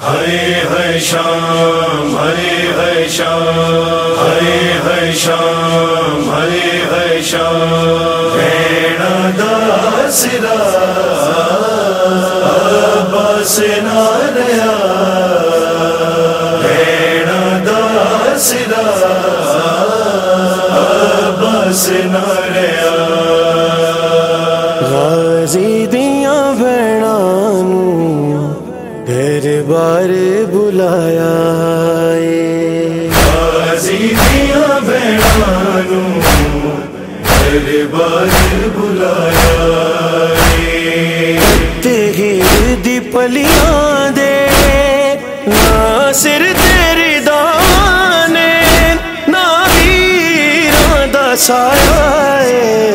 ہری ہر شام ہری ہر شام ہری ہر شام ہری ہر شام۔ داس بس ناریا۔ داس بس ناریا۔ گھر بار بلایا بار بلایا تہیر دی پلیاں دے ناصر تیری دانے دا سایہ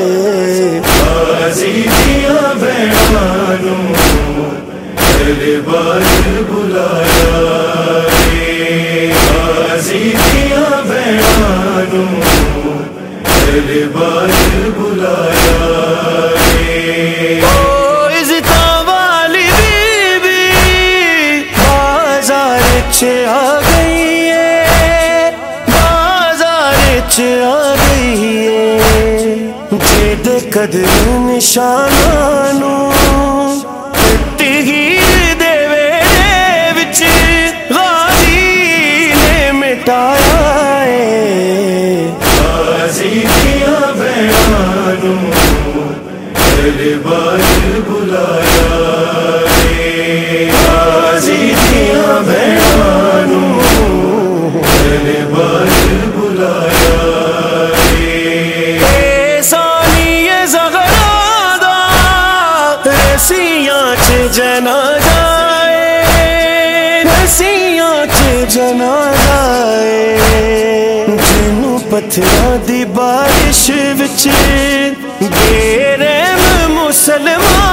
بار بلایا والی آ گئی ہے۔ بازار چ آ گئی ہے۔ جید قدر نشانانو جنا جائے رسیاں چ جنا جائے جنوں پتھراں دی بارش وچ بیرم مسلماناں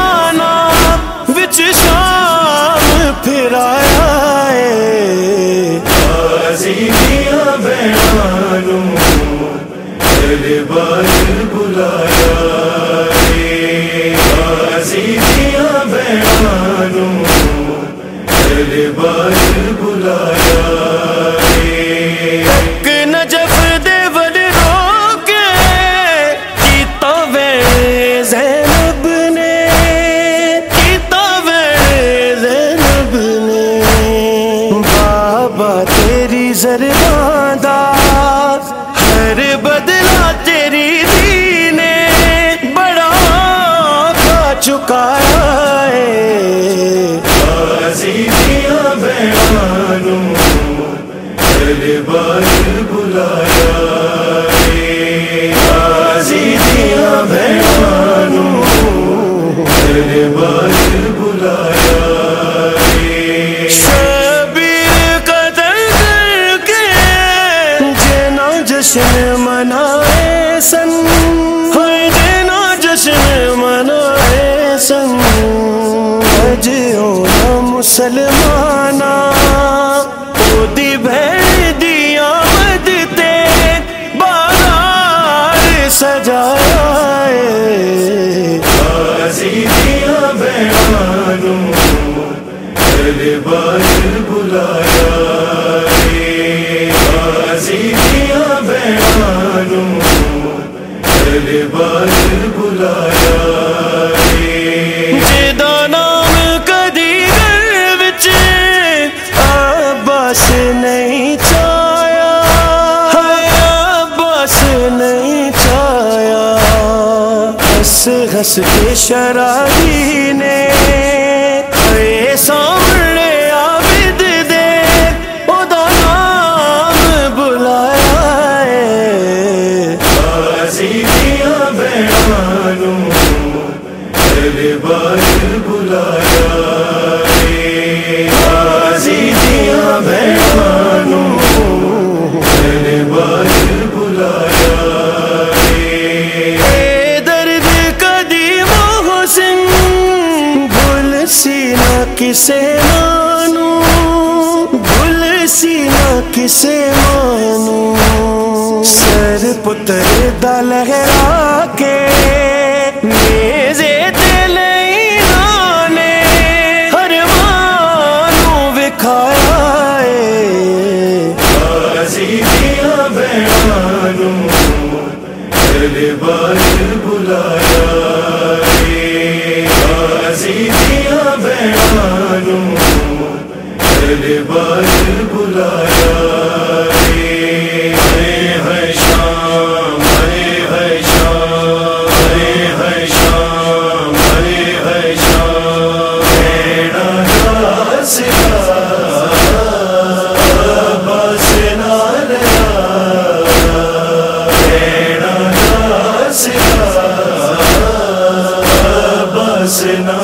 بابا تیری زربان ہر بدلا تیری دی نے بڑا کا چکایا منائے سن۔ ہر جنا جشن منائے سن۔ اج ہونا مسلمانا دی بھیڑ بازار غازی دیا بہنانو ہر بار بلایا ہس ہس کے شرابی نے اے سامنے عابد دے او نام بلایا ہے۔ غازی دیا بلایا سینا کسے مانو گل سینا کسے مانو سر پتر دا کے میزے دل ہر مانو وکھایا بلایا بلایا۔ سے نہ